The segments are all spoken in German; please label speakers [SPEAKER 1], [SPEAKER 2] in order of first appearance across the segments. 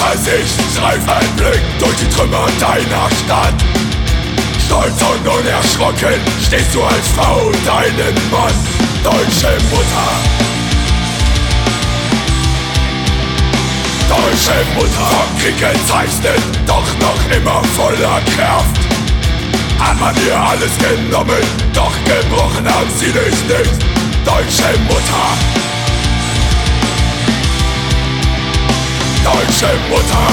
[SPEAKER 1] Zuversicht streif ein Blick durch die Trümmer deiner Stadt. Stolz und unerschrocken stehst du als Frau deinen Mann, deutsche Mutter. Deutsche Mutter vom Krieg gezeichnet, doch noch immer voller Kraft. Hat man dir alles genommen, doch gebrochen haben sie dich nicht. Deutsche Mutter. Deutsche Mutter.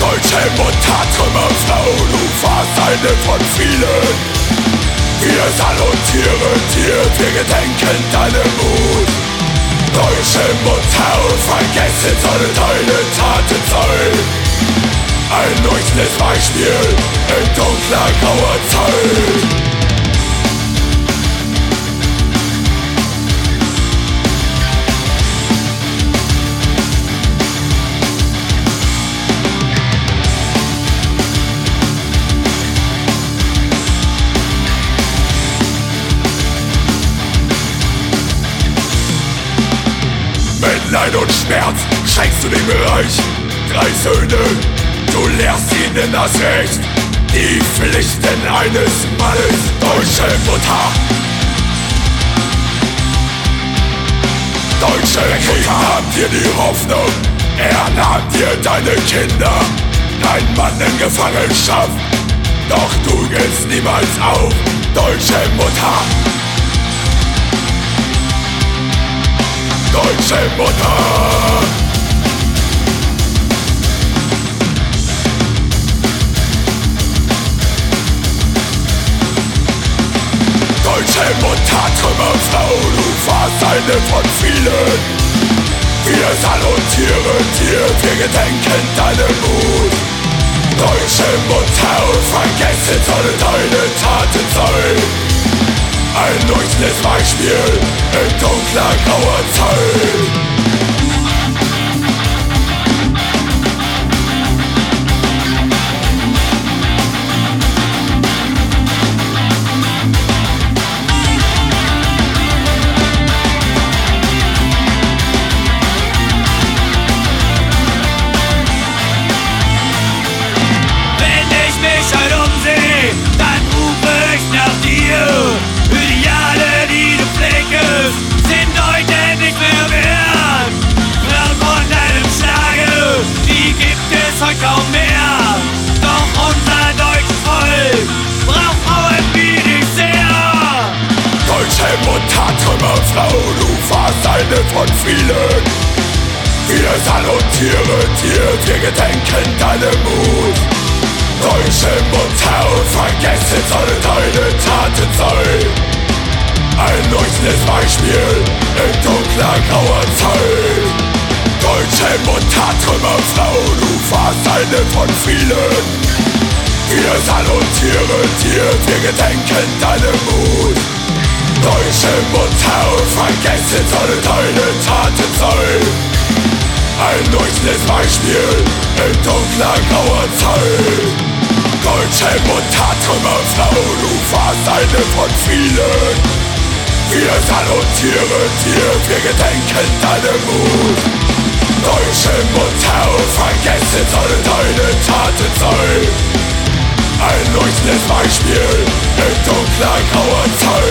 [SPEAKER 1] Deutsche Mutter, Trümmerfrau, du warst eine von vielen. Wir salutieren dir, wir gedenken deinem Mut. Deutsche Mutter, vergessen sollen deine Taten sein. Ein leuchtendes Beispiel in dunkler grauer Zeit. Mit Leid und Schmerz schenkst du dem Bereich. Drei Söhne Du lehrst ihnen das Recht, die Pflichten eines Mannes, deutsche Mutter. Deutsche Mutter nahm dir die Hoffnung, er nahm dir deine Kinder, dein Mann in Gefangenschaft, doch du gehst niemals auf, deutsche Mutter. Deutsche Mutter. Trümmerfrau, du warst eine von vielen. Wir salutieren dir, wir gedenken deinem Mut. Deutsche Mutter, vergessen soll deine Taten sein. Ein leuchtendes Beispiel in dunkler grauer Zeit. Frau, du warst eine von vielen. Wir salutieren dir, wir gedenken deinem Mut. Deutsche Mutter, vergessen soll deine Taten sein. Ein leuchtendes Beispiel in dunkler grauer Zeit. Deutsche Mutter, Trümmerfrau, du warst eine von vielen. Wir salutieren dir, wir gedenken deinem Mut. Deutsche Mutter, vergessen soll deine Taten sein. Ein leuchtendes Beispiel in dunkler grauer Zeit. Deutsche Mutter, Trümmerfrau, du warst eine von vielen. Wir salutieren dir, wir gedenken deinem Mut. Deutsche Mutter, vergessen soll deine Taten sein. Ein leuchtendes Beispiel in dunkler grauer Zeit.